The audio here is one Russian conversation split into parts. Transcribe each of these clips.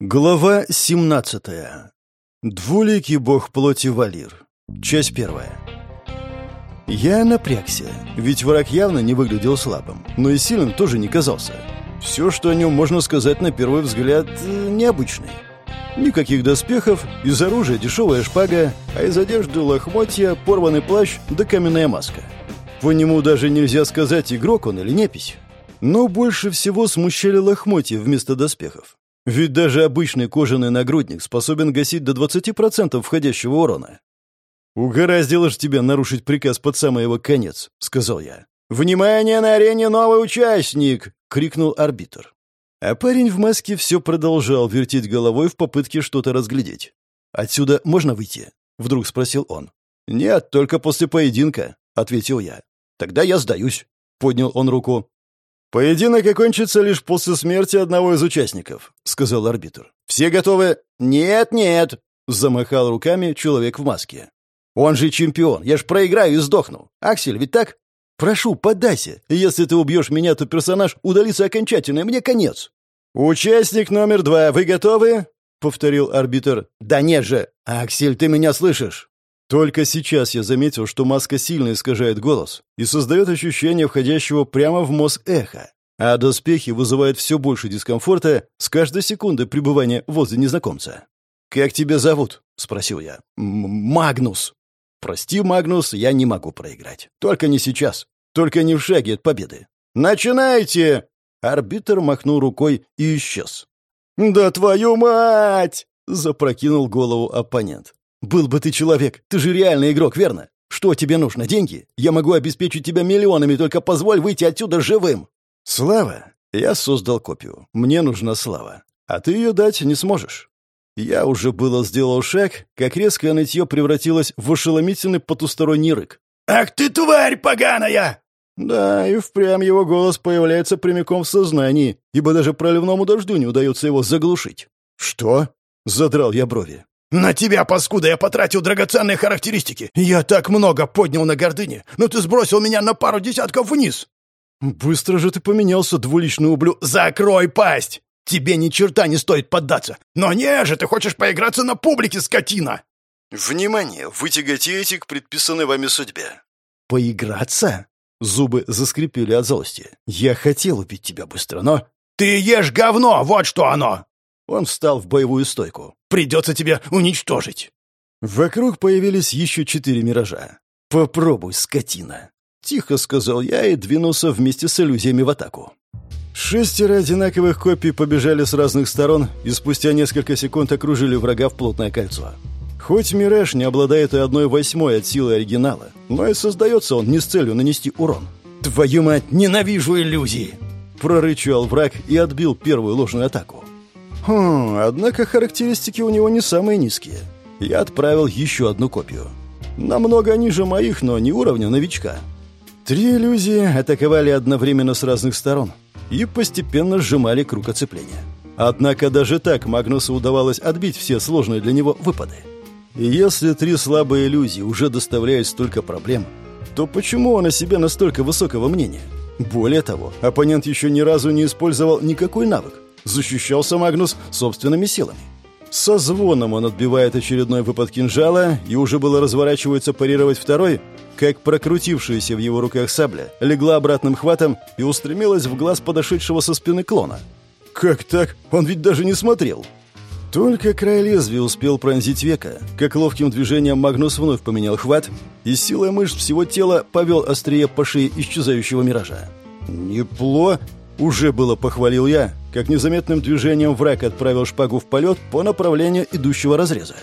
Глава 17. Двуликий бог плоти Валир. Часть первая. Я напрягся, ведь враг явно не выглядел слабым, но и сильным тоже не казался. Все, что о нем можно сказать на первый взгляд, э, необычный. Никаких доспехов, из оружия дешевая шпага, а из одежды лохмотья, порванный плащ да каменная маска. По нему даже нельзя сказать, игрок он или непись. Но больше всего смущали лохмотья вместо доспехов. Ведь даже обычный кожаный нагрудник способен гасить до 20% входящего урона. «Угораздило ж тебя нарушить приказ под самый его конец», — сказал я. «Внимание на арене новый участник!» — крикнул арбитр. А парень в маске все продолжал вертеть головой в попытке что-то разглядеть. «Отсюда можно выйти?» — вдруг спросил он. «Нет, только после поединка», — ответил я. «Тогда я сдаюсь», — поднял он руку. «Поединок окончится лишь после смерти одного из участников», — сказал арбитр. «Все готовы?» «Нет-нет», — замахал руками человек в маске. «Он же чемпион, я ж проиграю и сдохну. Аксель, ведь так?» «Прошу, поддайся. Если ты убьешь меня, то персонаж удалится окончательно, и мне конец». «Участник номер два, вы готовы?» — повторил арбитр. «Да нет же! Аксель, ты меня слышишь?» Только сейчас я заметил, что маска сильно искажает голос и создает ощущение входящего прямо в мозг эха, а доспехи вызывают все больше дискомфорта с каждой секунды пребывания возле незнакомца. «Как тебя зовут?» — спросил я. «Магнус». «Прости, Магнус, я не могу проиграть. Только не сейчас. Только не в шаге от победы». «Начинайте!» Арбитр махнул рукой и исчез. «Да твою мать!» — запрокинул голову оппонент. «Был бы ты человек, ты же реальный игрок, верно? Что тебе нужно, деньги? Я могу обеспечить тебя миллионами, только позволь выйти отсюда живым!» «Слава? Я создал копию. Мне нужна слава. А ты ее дать не сможешь». Я уже было сделал шаг, как резкое нытье превратилось в ошеломительный потусторонний рык. «Ах ты, тварь поганая!» Да, и впрямь его голос появляется прямиком в сознании, ибо даже проливному дождю не удается его заглушить. «Что?» — задрал я брови. «На тебя, паскуда, я потратил драгоценные характеристики. Я так много поднял на гордыне, но ты сбросил меня на пару десятков вниз». «Быстро же ты поменялся, двуличный ублю...» «Закрой пасть! Тебе ни черта не стоит поддаться. Но не же, ты хочешь поиграться на публике, скотина!» «Внимание! Вы тяготеете к предписанной вами судьбе». «Поиграться?» Зубы заскрипели от злости. «Я хотел убить тебя быстро, но...» «Ты ешь говно! Вот что оно!» Он встал в боевую стойку. «Придется тебя уничтожить!» Вокруг появились еще четыре миража. «Попробуй, скотина!» Тихо сказал я и двинулся вместе с иллюзиями в атаку. Шестеро одинаковых копий побежали с разных сторон и спустя несколько секунд окружили врага в плотное кольцо. Хоть Мираж не обладает и одной восьмой от силы оригинала, но и создается он не с целью нанести урон. «Твою мать, ненавижу иллюзии!» Прорычал враг и отбил первую ложную атаку. Хм, однако характеристики у него не самые низкие. Я отправил еще одну копию. Намного ниже моих, но не уровня новичка. Три иллюзии атаковали одновременно с разных сторон и постепенно сжимали круг оцепления. Однако даже так Магнусу удавалось отбить все сложные для него выпады. И если три слабые иллюзии уже доставляют столько проблем, то почему он о себе настолько высокого мнения? Более того, оппонент еще ни разу не использовал никакой навык, защищался Магнус собственными силами. Со звоном он отбивает очередной выпад кинжала и уже было разворачивается парировать второй, как прокрутившаяся в его руках сабля легла обратным хватом и устремилась в глаз подошедшего со спины клона. «Как так? Он ведь даже не смотрел!» Только край лезвия успел пронзить века, как ловким движением Магнус вновь поменял хват и силой мышц всего тела повел острие по шее исчезающего миража. «Непло!» Уже было похвалил я, как незаметным движением враг отправил шпагу в полет по направлению идущего разреза.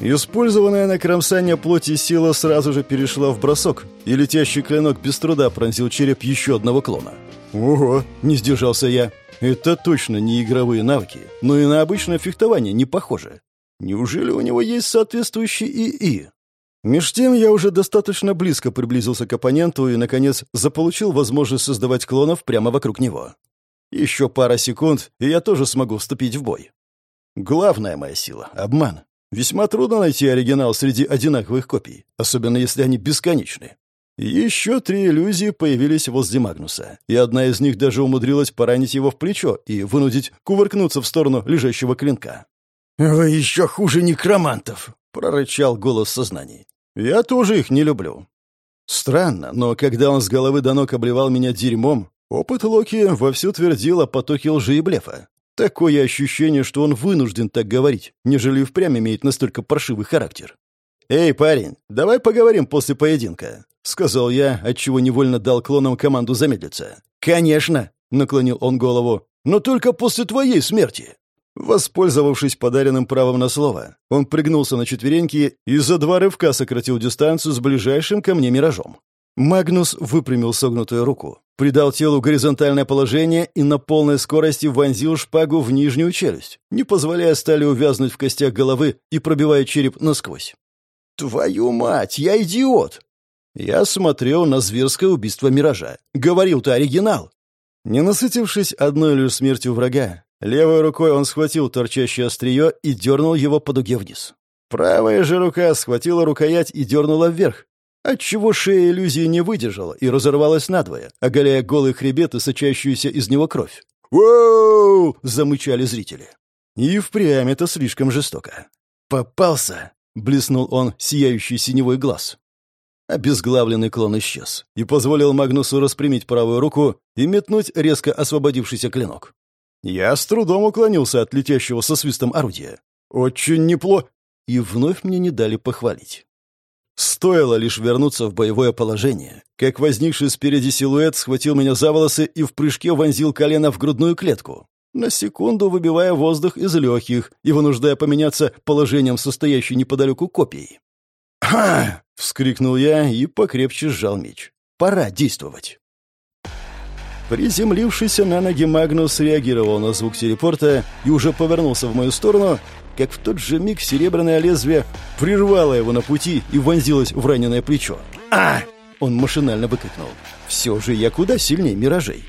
Использованная на кромсание плоти сила сразу же перешла в бросок, и летящий клинок без труда пронзил череп еще одного клона. «Ого!» — не сдержался я. «Это точно не игровые навыки, но и на обычное фехтование не похоже. Неужели у него есть соответствующий ИИ?» Меж тем я уже достаточно близко приблизился к оппоненту и, наконец, заполучил возможность создавать клонов прямо вокруг него. Еще пара секунд, и я тоже смогу вступить в бой. Главная моя сила — обман. Весьма трудно найти оригинал среди одинаковых копий, особенно если они бесконечны. Еще три иллюзии появились возле Магнуса, и одна из них даже умудрилась поранить его в плечо и вынудить кувыркнуться в сторону лежащего клинка. «Вы еще хуже некромантов!» — прорычал голос сознаний. «Я тоже их не люблю». Странно, но когда он с головы до ног обливал меня дерьмом, опыт Локи вовсю твердил о потоке лжи и блефа. Такое ощущение, что он вынужден так говорить, нежели впрямь имеет настолько паршивый характер. «Эй, парень, давай поговорим после поединка», — сказал я, отчего невольно дал клонам команду замедлиться. «Конечно», — наклонил он голову, — «но только после твоей смерти». Воспользовавшись подаренным правом на слово, он пригнулся на четвереньки и за два рывка сократил дистанцию с ближайшим ко мне миражом. Магнус выпрямил согнутую руку, придал телу горизонтальное положение и на полной скорости вонзил шпагу в нижнюю челюсть, не позволяя стали увязнуть в костях головы и пробивая череп насквозь. «Твою мать, я идиот!» Я смотрел на зверское убийство Миража. Говорил-то оригинал. Не насытившись одной лишь смертью врага, левой рукой он схватил торчащее острие и дернул его по дуге вниз. Правая же рука схватила рукоять и дернула вверх, отчего шея иллюзии не выдержала и разорвалась надвое, оголяя голый хребет и сочащуюся из него кровь. «Воу!» — замычали зрители. И впрямь это слишком жестоко. «Попался!» — блеснул он сияющий синевой глаз. Обезглавленный клон исчез и позволил Магнусу распрямить правую руку и метнуть резко освободившийся клинок. Я с трудом уклонился от летящего со свистом орудия. Очень неплохо. И вновь мне не дали похвалить. Стоило лишь вернуться в боевое положение, как возникший спереди силуэт схватил меня за волосы и в прыжке вонзил колено в грудную клетку на секунду выбивая воздух из легких и вынуждая поменяться положением состоящей неподалеку копией. «Ха!» — вскрикнул я и покрепче сжал меч. «Пора действовать!» Приземлившийся на ноги Магнус реагировал на звук телепорта и уже повернулся в мою сторону, как в тот же миг серебряное лезвие прервало его на пути и вонзилось в раненое плечо. «А!» — он машинально выкрикнул. «Все же я куда сильнее миражей!»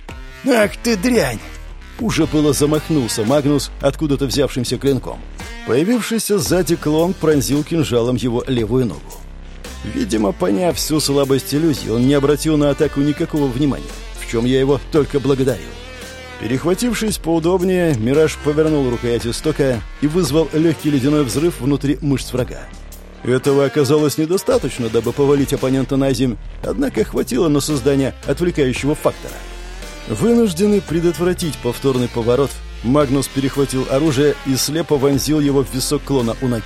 «Ах ты дрянь!» Уже было замахнулся Магнус откуда-то взявшимся клинком. Появившийся сзади клон пронзил кинжалом его левую ногу. Видимо, поняв всю слабость иллюзии, он не обратил на атаку никакого внимания, чем я его только благодарил. Перехватившись поудобнее, Мираж повернул рукоять истока и вызвал легкий ледяной взрыв внутри мышц врага. Этого оказалось недостаточно, дабы повалить оппонента на земь, однако хватило на создание отвлекающего фактора — Вынужденный предотвратить повторный поворот, Магнус перехватил оружие и слепо вонзил его в висок клона у ноги.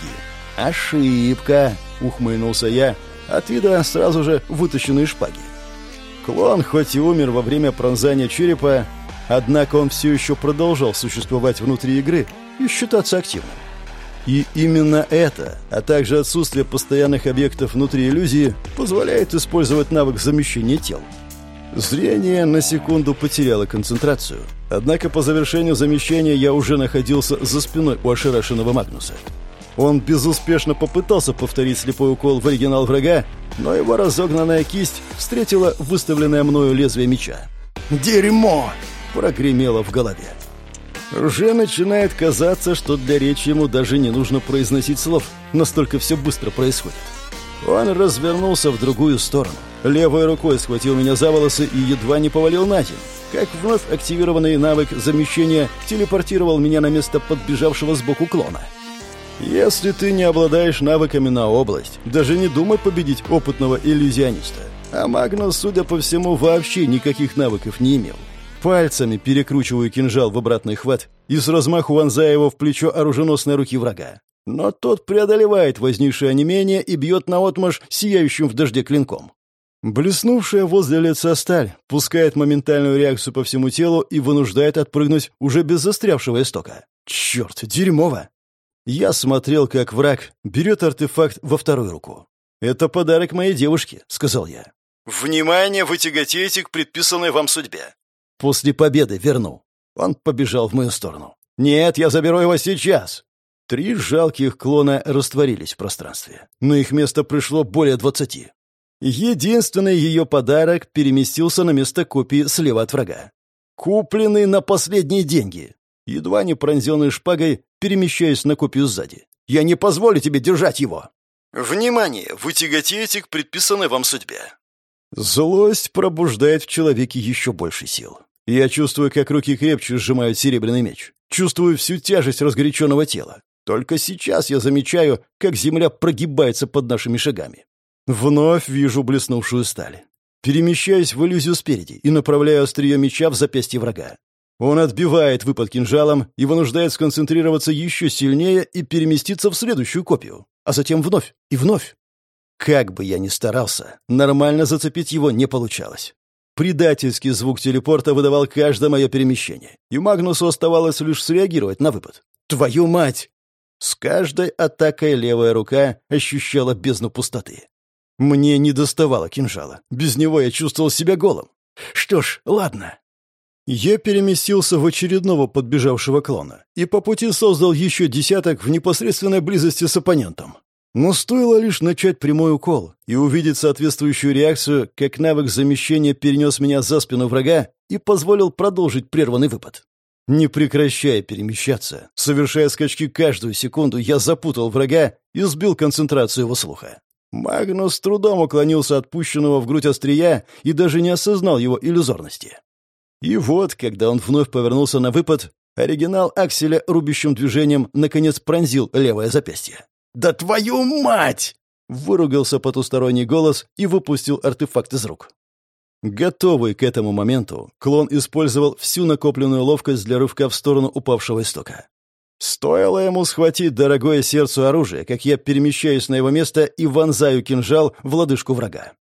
«Ошибка!» — ухмыльнулся я, от вида сразу же вытащенные шпаги. Клон хоть и умер во время пронзания черепа, однако он все еще продолжал существовать внутри игры и считаться активным. И именно это, а также отсутствие постоянных объектов внутри иллюзии, позволяет использовать навык замещения тел. Зрение на секунду потеряло концентрацию. Однако по завершению замещения я уже находился за спиной у ошарашенного Магнуса. Он безуспешно попытался повторить слепой укол в оригинал врага, но его разогнанная кисть встретила выставленное мною лезвие меча. «Дерьмо!» — прогремело в голове. Уже начинает казаться, что для речи ему даже не нужно произносить слов, настолько все быстро происходит. Он развернулся в другую сторону. Левой рукой схватил меня за волосы и едва не повалил на землю. Как вновь активированный навык замещения телепортировал меня на место подбежавшего сбоку клона. Если ты не обладаешь навыками на область, даже не думай победить опытного иллюзиониста. А Магнус, судя по всему, вообще никаких навыков не имел. Пальцами перекручиваю кинжал в обратный хват и с размаху вонзая его в плечо оруженосной руки врага. Но тот преодолевает возникшее онемение и бьет наотмашь сияющим в дожде клинком. Блеснувшая возле лица сталь пускает моментальную реакцию по всему телу и вынуждает отпрыгнуть уже без застрявшего истока. Черт, дерьмово! Я смотрел, как враг берет артефакт во вторую руку. «Это подарок моей девушке», — сказал я. «Внимание, вы тяготеете к предписанной вам судьбе. После победы верну». Он побежал в мою сторону. «Нет, я заберу его сейчас!» Три жалких клона растворились в пространстве. На их место пришло более двадцати. Единственный ее подарок переместился на место копии слева от врага. Купленный на последние деньги. Едва не пронзенный шпагой, перемещаясь на копию сзади. «Я не позволю тебе держать его!» «Внимание! Вы тяготеете к предписанной вам судьбе!» Злость пробуждает в человеке еще больше сил. Я чувствую, как руки крепче сжимают серебряный меч. Чувствую всю тяжесть разгоряченного тела. Только сейчас я замечаю, как земля прогибается под нашими шагами. Вновь вижу блеснувшую сталь. Перемещаюсь в иллюзию спереди и направляю острие меча в запястье врага. Он отбивает выпад кинжалом и вынуждает сконцентрироваться еще сильнее и переместиться в следующую копию, а затем вновь и вновь. Как бы я ни старался, нормально зацепить его не получалось. Предательский звук телепорта выдавал каждое мое перемещение, и Магнусу оставалось лишь среагировать на выпад. «Твою мать!» С каждой атакой левая рука ощущала бездну пустоты. Мне не доставало кинжала. Без него я чувствовал себя голым. Что ж, ладно. Я переместился в очередного подбежавшего клона и по пути создал еще десяток в непосредственной близости с оппонентом. Но стоило лишь начать прямой укол и увидеть соответствующую реакцию, как навык замещения перенес меня за спину врага и позволил продолжить прерванный выпад. Не прекращая перемещаться, совершая скачки каждую секунду, я запутал врага и сбил концентрацию его слуха. Магнус с трудом уклонился от пущенного в грудь острия и даже не осознал его иллюзорности. И вот, когда он вновь повернулся на выпад, оригинал Акселя рубящим движением наконец пронзил левое запястье. «Да твою мать!» — выругался потусторонний голос и выпустил артефакт из рук. Готовый к этому моменту, клон использовал всю накопленную ловкость для рывка в сторону упавшего истока. Стоило ему схватить дорогое сердцу оружие, как я перемещаюсь на его место и вонзаю кинжал в лодыжку врага.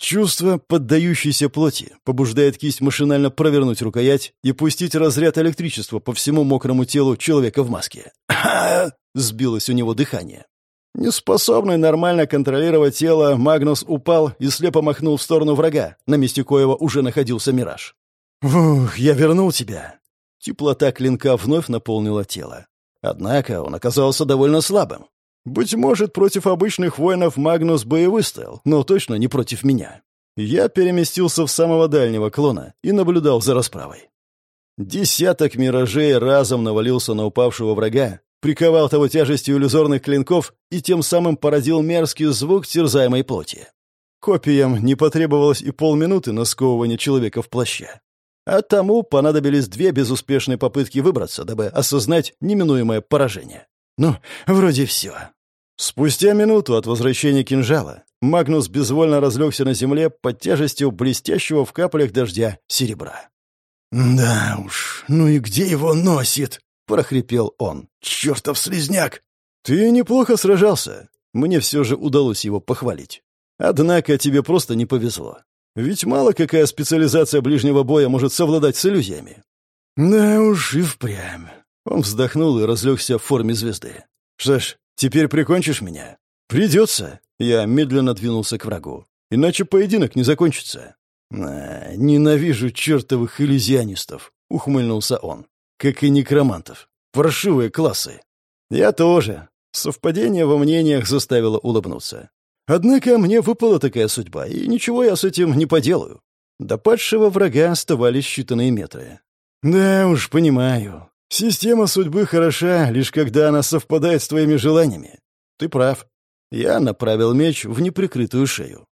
Чувство, поддающееся плоти, побуждает кисть машинально провернуть рукоять и пустить разряд электричества по всему мокрому телу человека в маске. Сбилось у него дыхание. Неспособный нормально контролировать тело, Магнус упал и слепо махнул в сторону врага, на месте коего уже находился мираж. «Ух, я вернул тебя!» Теплота клинка вновь наполнила тело. Однако он оказался довольно слабым. Быть может, против обычных воинов Магнус бы и выстоял, но точно не против меня. Я переместился в самого дальнего клона и наблюдал за расправой. Десяток миражей разом навалился на упавшего врага, приковал того тяжестью иллюзорных клинков и тем самым породил мерзкий звук терзаемой плоти. Копиям не потребовалось и полминуты на сковывание человека в плаще. А тому понадобились две безуспешные попытки выбраться, дабы осознать неминуемое поражение. Ну, вроде все. Спустя минуту от возвращения кинжала Магнус безвольно разлегся на земле под тяжестью блестящего в каплях дождя серебра. «Да уж, ну и где его носит?» — прохрипел он. «Чертов слезняк!» «Ты неплохо сражался. Мне все же удалось его похвалить. Однако тебе просто не повезло. Ведь мало какая специализация ближнего боя может совладать с иллюзиями. Да уж и впрямь. Он вздохнул и разлегся в форме звезды. Что ж, теперь прикончишь меня? Придется. Я медленно двинулся к врагу. Иначе поединок не закончится. А, ненавижу чертовых иллюзионистов, ухмыльнулся он. Как и некромантов. Паршивые классы. Я тоже. Совпадение во мнениях заставило улыбнуться. Однако мне выпала такая судьба, и ничего я с этим не поделаю. До падшего врага оставались считанные метры. Да уж, понимаю. Система судьбы хороша, лишь когда она совпадает с твоими желаниями. Ты прав. Я направил меч в неприкрытую шею.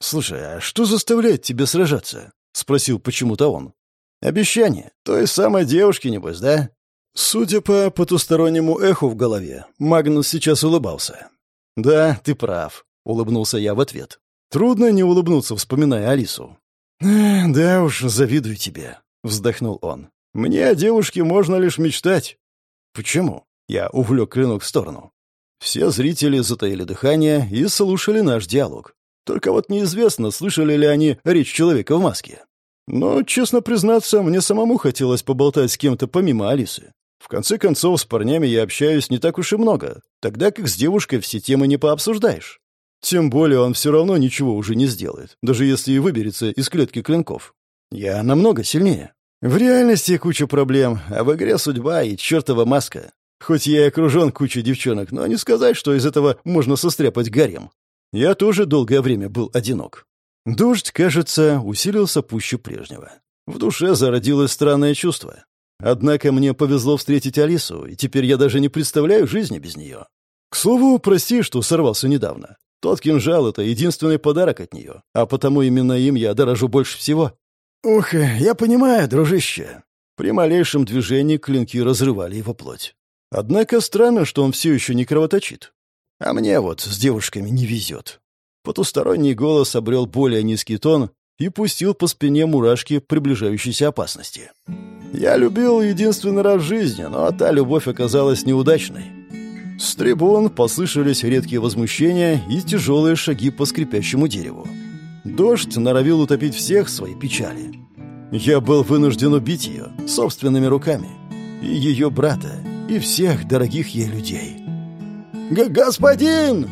«Слушай, а что заставляет тебя сражаться?» — спросил почему-то он. «Обещание. Той самой девушки, небось, да?» Судя по потустороннему эху в голове, Магнус сейчас улыбался. «Да, ты прав улыбнулся я в ответ. Трудно не улыбнуться, вспоминая Алису. «Да уж, завидую тебе», — вздохнул он. «Мне о девушке можно лишь мечтать». «Почему?» — я увлек клинок в сторону. Все зрители затаили дыхание и слушали наш диалог. Только вот неизвестно, слышали ли они речь человека в маске. Но, честно признаться, мне самому хотелось поболтать с кем-то помимо Алисы. В конце концов, с парнями я общаюсь не так уж и много, тогда как с девушкой все темы не пообсуждаешь. Тем более он все равно ничего уже не сделает, даже если и выберется из клетки клинков. Я намного сильнее. В реальности куча проблем, а в игре судьба и чертова маска. Хоть я и окружен кучей девчонок, но не сказать, что из этого можно состряпать гарем. Я тоже долгое время был одинок. Дождь, кажется, усилился пуще прежнего. В душе зародилось странное чувство. Однако мне повезло встретить Алису, и теперь я даже не представляю жизни без нее. К слову, прости, что сорвался недавно. Тот кинжал — это единственный подарок от нее, а потому именно им я дорожу больше всего. «Ух, я понимаю, дружище». При малейшем движении клинки разрывали его плоть. Однако странно, что он все еще не кровоточит. А мне вот с девушками не везет. Потусторонний голос обрел более низкий тон и пустил по спине мурашки приближающейся опасности. Я любил единственный раз в жизни, но та любовь оказалась неудачной. С трибун послышались редкие возмущения и тяжелые шаги по скрипящему дереву. Дождь норовил утопить всех в своей печали. Я был вынужден убить ее собственными руками. И ее брата, и всех дорогих ей людей. Г «Господин!»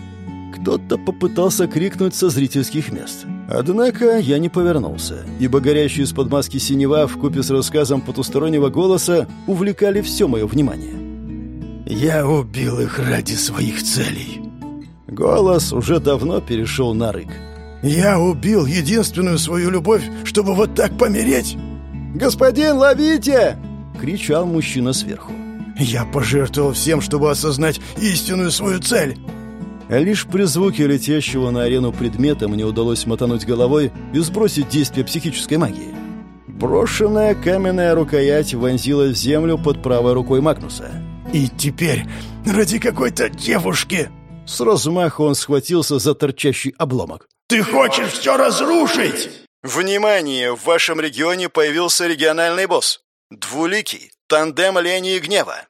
Кто-то попытался крикнуть со зрительских мест. Однако я не повернулся, ибо горящие из-под маски синева в купе с рассказом потустороннего голоса увлекали все мое внимание. «Я убил их ради своих целей». Голос уже давно перешел на рык. «Я убил единственную свою любовь, чтобы вот так помереть!» «Господин, ловите!» — кричал мужчина сверху. «Я пожертвовал всем, чтобы осознать истинную свою цель!» Лишь при звуке летящего на арену предмета мне удалось мотануть головой и сбросить действие психической магии. Брошенная каменная рукоять вонзилась в землю под правой рукой Магнуса. «И теперь ради какой-то девушки...» С размаху он схватился за торчащий обломок. «Ты хочешь все разрушить?» «Внимание! В вашем регионе появился региональный босс. Двуликий. Тандем лени и гнева».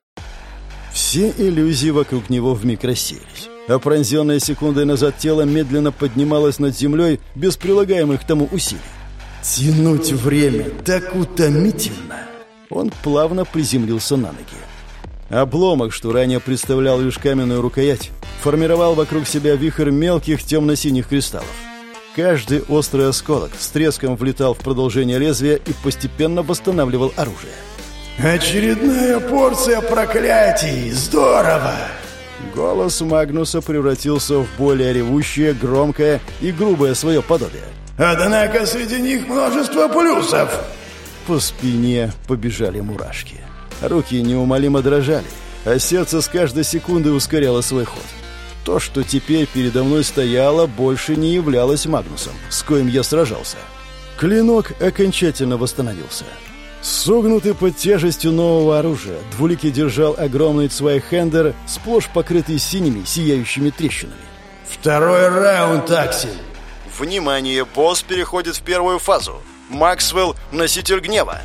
Все иллюзии вокруг него вмиг рассеялись а пронзенное секундой назад тело медленно поднималось над землей без прилагаемых к тому усилий. «Тянуть время так утомительно!» Он плавно приземлился на ноги. Обломок, что ранее представлял лишь каменную рукоять, формировал вокруг себя вихрь мелких темно-синих кристаллов. Каждый острый осколок с треском влетал в продолжение лезвия и постепенно восстанавливал оружие. «Очередная порция проклятий! Здорово!» Голос Магнуса превратился в более ревущее, громкое и грубое свое подобие. «Однако среди них множество плюсов!» По спине побежали мурашки. Руки неумолимо дрожали, а сердце с каждой секунды ускоряло свой ход. То, что теперь передо мной стояло, больше не являлось Магнусом, с коим я сражался. Клинок окончательно восстановился. Согнутый под тяжестью нового оружия, Двуликий держал огромный цвайхендер, сплошь покрытый синими, сияющими трещинами. «Второй раунд, Аксель!» Внимание, босс переходит в первую фазу. Максвелл — носитель гнева.